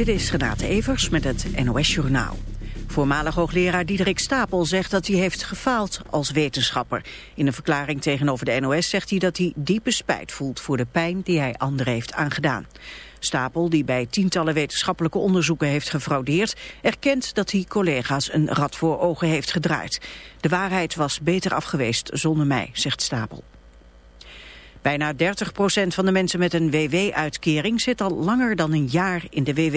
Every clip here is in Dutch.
Dit is Renate Evers met het NOS Journaal. Voormalig hoogleraar Diederik Stapel zegt dat hij heeft gefaald als wetenschapper. In een verklaring tegenover de NOS zegt hij dat hij diepe spijt voelt voor de pijn die hij anderen heeft aangedaan. Stapel, die bij tientallen wetenschappelijke onderzoeken heeft gefraudeerd, erkent dat hij collega's een rad voor ogen heeft gedraaid. De waarheid was beter afgeweest zonder mij, zegt Stapel. Bijna 30% van de mensen met een WW-uitkering zit al langer dan een jaar in de WW.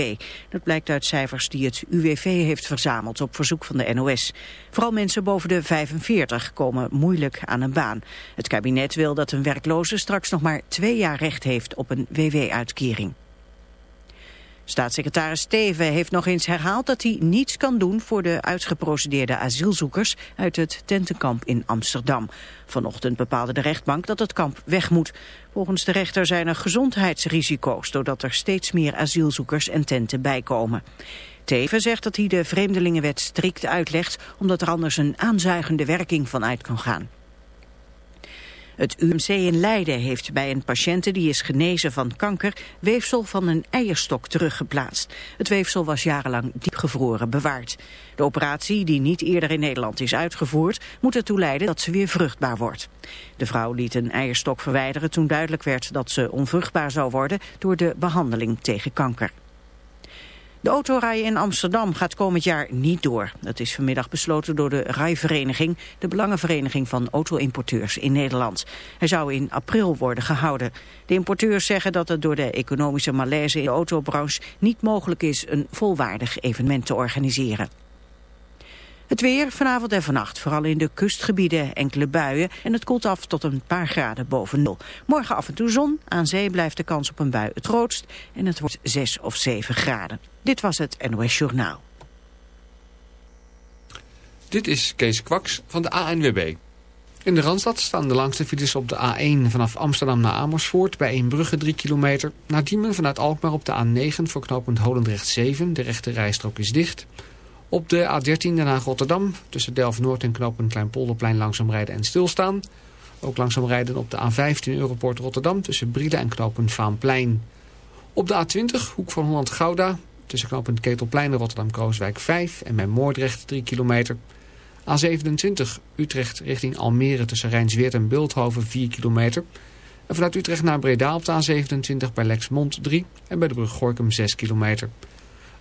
Dat blijkt uit cijfers die het UWV heeft verzameld op verzoek van de NOS. Vooral mensen boven de 45 komen moeilijk aan een baan. Het kabinet wil dat een werkloze straks nog maar twee jaar recht heeft op een WW-uitkering. Staatssecretaris Steven heeft nog eens herhaald dat hij niets kan doen voor de uitgeprocedeerde asielzoekers uit het tentenkamp in Amsterdam. Vanochtend bepaalde de rechtbank dat het kamp weg moet. Volgens de rechter zijn er gezondheidsrisico's doordat er steeds meer asielzoekers en tenten bijkomen. Teven zegt dat hij de vreemdelingenwet strikt uitlegt omdat er anders een aanzuigende werking van uit kan gaan. Het UMC in Leiden heeft bij een patiënte die is genezen van kanker weefsel van een eierstok teruggeplaatst. Het weefsel was jarenlang diepgevroren bewaard. De operatie, die niet eerder in Nederland is uitgevoerd, moet ertoe leiden dat ze weer vruchtbaar wordt. De vrouw liet een eierstok verwijderen toen duidelijk werd dat ze onvruchtbaar zou worden door de behandeling tegen kanker. De autorijden in Amsterdam gaat komend jaar niet door. Dat is vanmiddag besloten door de Rijvereniging, de belangenvereniging van auto-importeurs in Nederland. Hij zou in april worden gehouden. De importeurs zeggen dat het door de economische malaise in de autobranche niet mogelijk is een volwaardig evenement te organiseren. Het weer vanavond en vannacht, vooral in de kustgebieden enkele buien en het koelt af tot een paar graden boven nul. Morgen af en toe zon, aan zee blijft de kans op een bui het grootst en het wordt 6 of 7 graden. Dit was het NOS Journaal. Dit is Kees Kwaks van de ANWB. In de Randstad staan de langste files op de A1 vanaf Amsterdam naar Amersfoort... bij Eembrugge 3 kilometer. Naar Diemen vanuit Alkmaar op de A9 voor knooppunt Holendrecht 7. De rechte rijstrook is dicht. Op de A13 Den Haag-Rotterdam tussen Delft-Noord en knooppunt Kleinpolderplein langzaam rijden en stilstaan. Ook langzaam rijden op de A15 Europort Rotterdam tussen Brielen en knooppunt Vaanplein. Op de A20 Hoek van Holland-Gouda tussen knooppunt Ketelplein en Rotterdam-Krooswijk 5 en bij Moordrecht 3 kilometer. A27 Utrecht richting Almere tussen Rijnsweert en Beeldhoven 4 kilometer. En vanuit Utrecht naar Breda op de A27 bij Lexmond 3 en bij de brug Gorkum 6 kilometer.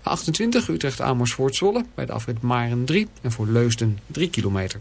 A28 Utrecht Amersfoort Zwolle bij de afrit Maren 3 en voor Leusden 3 kilometer.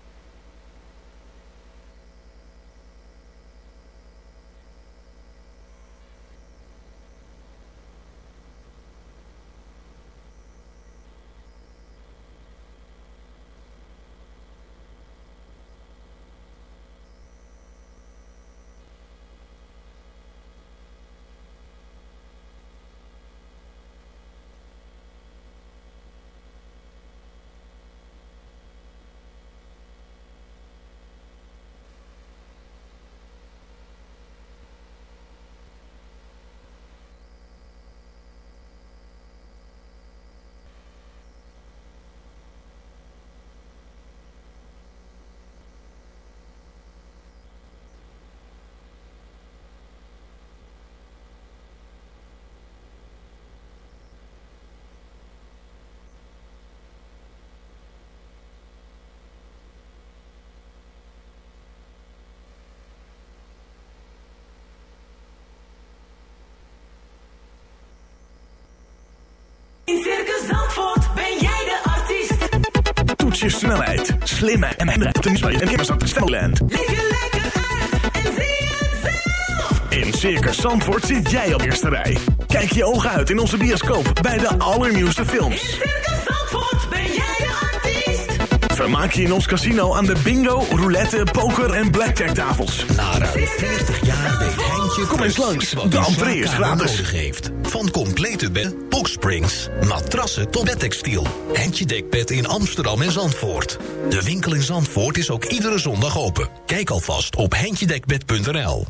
Toets je snelheid, slimme en tennisbij en Stemland. Leef je lekker uit en zie het zelf. In Circus Zandvoort zit jij op eerste rij. Kijk je ogen uit in onze bioscoop bij de allernieuwste In films. Circus Zandvoort ben jij de artiest. Vermaak je in ons casino aan de bingo, roulette, poker en blackjack tafels. Na ruim 40 jaar weet Heintje Kom eens langs, de entree is gratis. nodig heeft. Van complete bed, boxsprings, matrassen tot bedtextiel. Heintje Dekbed in Amsterdam en Zandvoort. De winkel in Zandvoort is ook iedere zondag open. Kijk alvast op heintjedekbed.nl.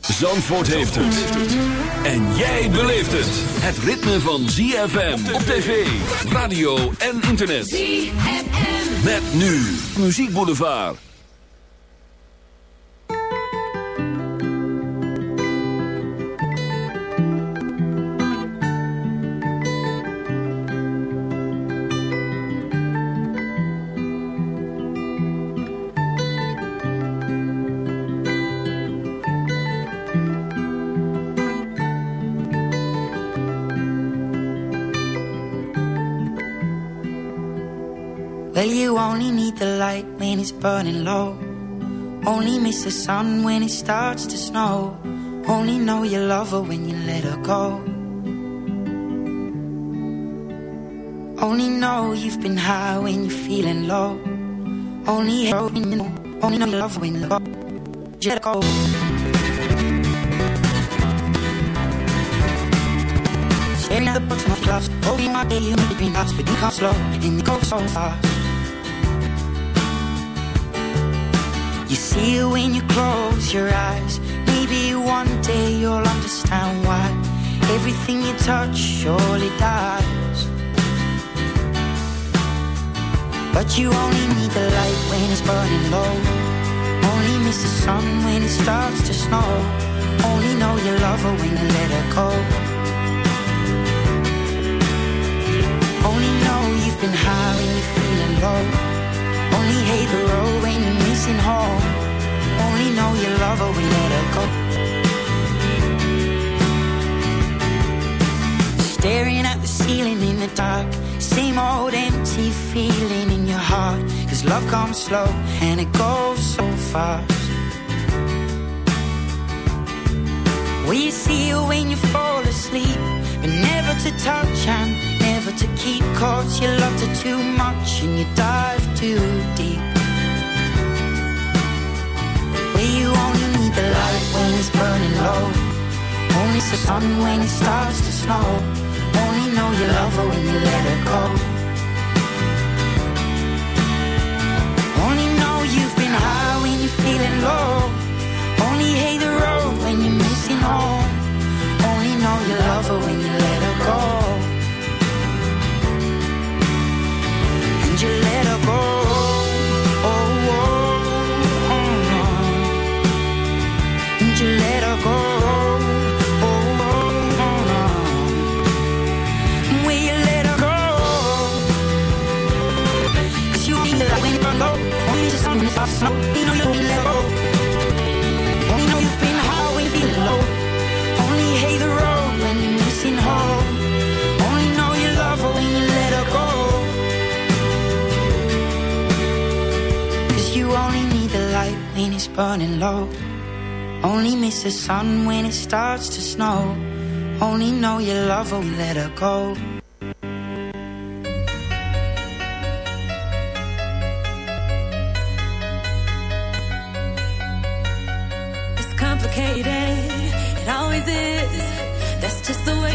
Zandvoort heeft het. En jij beleeft het. Het ritme van ZFM op tv, radio en internet. ZFM. Met nu Muziek Boulevard. Well, you only need the light when it's burning low. Only miss the sun when it starts to snow. Only know you love her when you let her go. Only know you've been high when you're feeling low. Only know, only know you love when you let. Her go. Staring at the bottom of glass, hoping my day you it green lights, but you come slow and you go so fast. You see it when you close your eyes. Maybe one day you'll understand why everything you touch surely dies. But you only need the light when it's burning low. Only miss the sun when it starts to snow. Only know you love her when you let her go. Only know you've been you let her go. Staring at the ceiling in the dark. Same old empty feeling in your heart. Cause love comes slow and it goes so fast. We see you when you fall asleep? But never to touch and never to keep. Cause you loved her too much and you dive too deep. The light when it's burning low. Only the sun when it starts to snow. Only know you love her when you let her go. Only know you've been high when you're feeling low. Only hate the road when you're missing home. Only know you love her when you let her go. It's burning low. Only miss the sun when it starts to snow. Only know you love her when let her go. It's complicated, it always is. That's just the way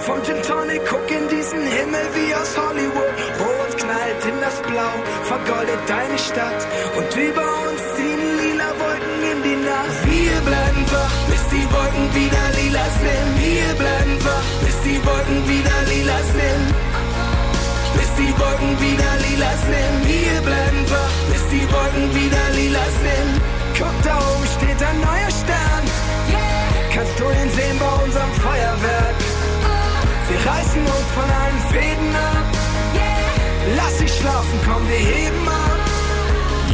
vom Gin Tonic. Guck in diesen Himmel wie aus Hollywood. Rot knallt in das Blau, vergoldet deine Stadt. Und über uns ziehen lila Wolken in die Nacht. Wir bleiben wach, bis die Wolken wieder lila sind. Wir bleiben wach, bis die Wolken wieder lila sind. Bis die Wolken wieder lila sind. Wir bleiben wach, bis die Wolken wieder lila sind. Guck, da oben steht ein neuer Stern. Kannst du ihn sehen bei unserem Feuerwerk? Reißen uns von allen Fäden ab. Lass dich schlafen, komm, wir heben ab.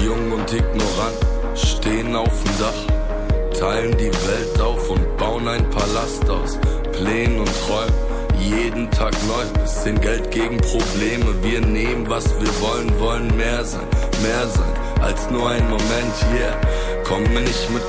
Jung und ignorant, stehen auf dem Dach, teilen die Welt auf und bauen ein Palast aus Plänen und Träumen. Jeden Tag neu, bisschen Geld gegen Probleme. Wir nehmen, was wir wollen, wollen mehr sein, mehr sein als nur ein Moment, yeah. Komme nicht mit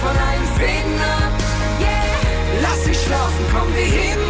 von einem Sinn ab. Yeah. Lass dich schlafen, komm, wir heben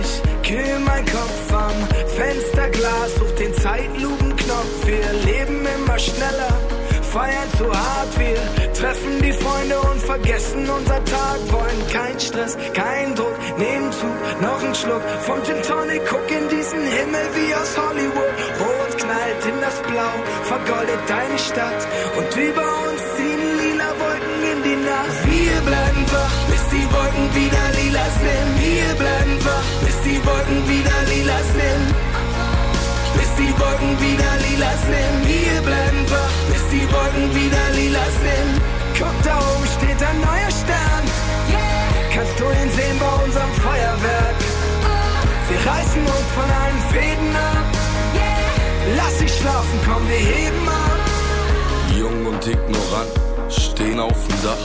ich kühl mein Kopf am Fensterglas, such den Zeitlupenknopf. Wir leben immer schneller, feiern zu hart. Wir treffen die Freunde und vergessen unser Tag. Wollen kein Stress, kein Druck, nehmen Zug, noch ein Schluck vom Gin Tonic. Guck in diesen Himmel wie aus Hollywood. Rot knallt in das Blau, vergoldet deine Stadt. Und über uns ziehen lila Wolken in die Nacht. Wir bleiben wach, bis die Wolken wieder lila sind. Wir bleiben wach, bis die Wolken wieder lila sind. Bis die Wolken wieder lila sind. Wir bleiben wach, bis die Wolken wieder lila sind. Guck, da oben steht ein neuer Stern. Kannst du ihn sehen bei unserem Feuerwerk? Wir reißen uns von allen Fäden ab. Lass dich schlafen, komm, wir heben ab. Jung und ignorant, stehen auf dem Dach,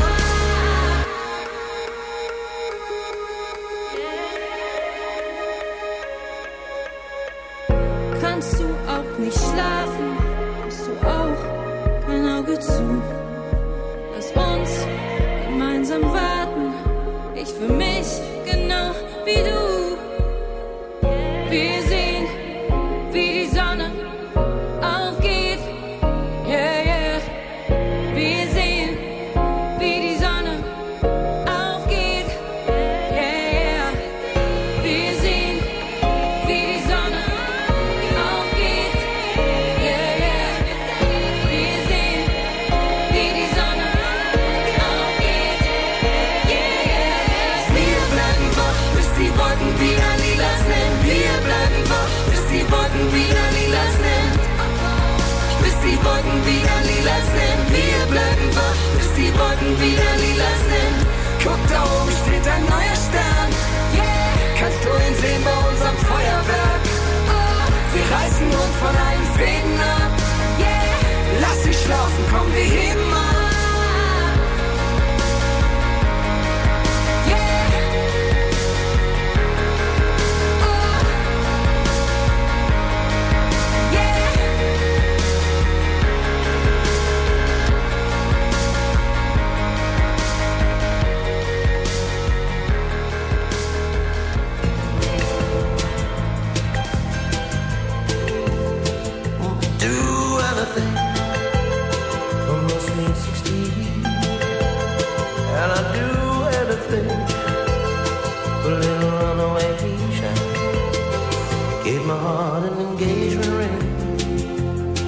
Gave my heart an engagement ring.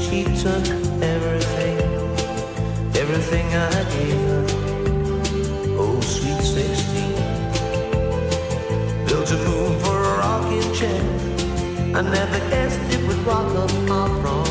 She took everything, everything I gave her. Oh, sweet 16. Built a moon for a rocking chair. I never guessed it would rock up my prom.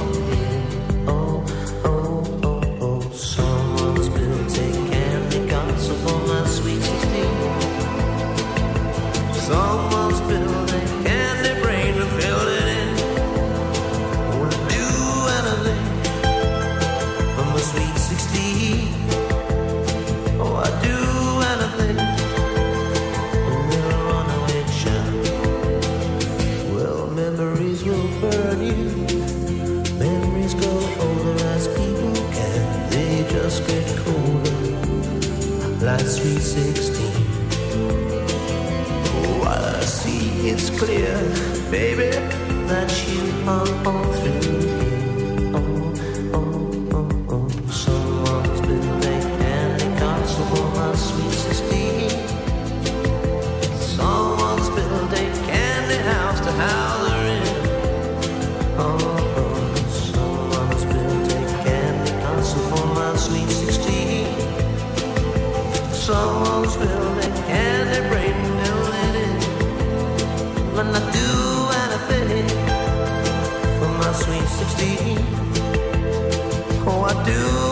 Baby. do.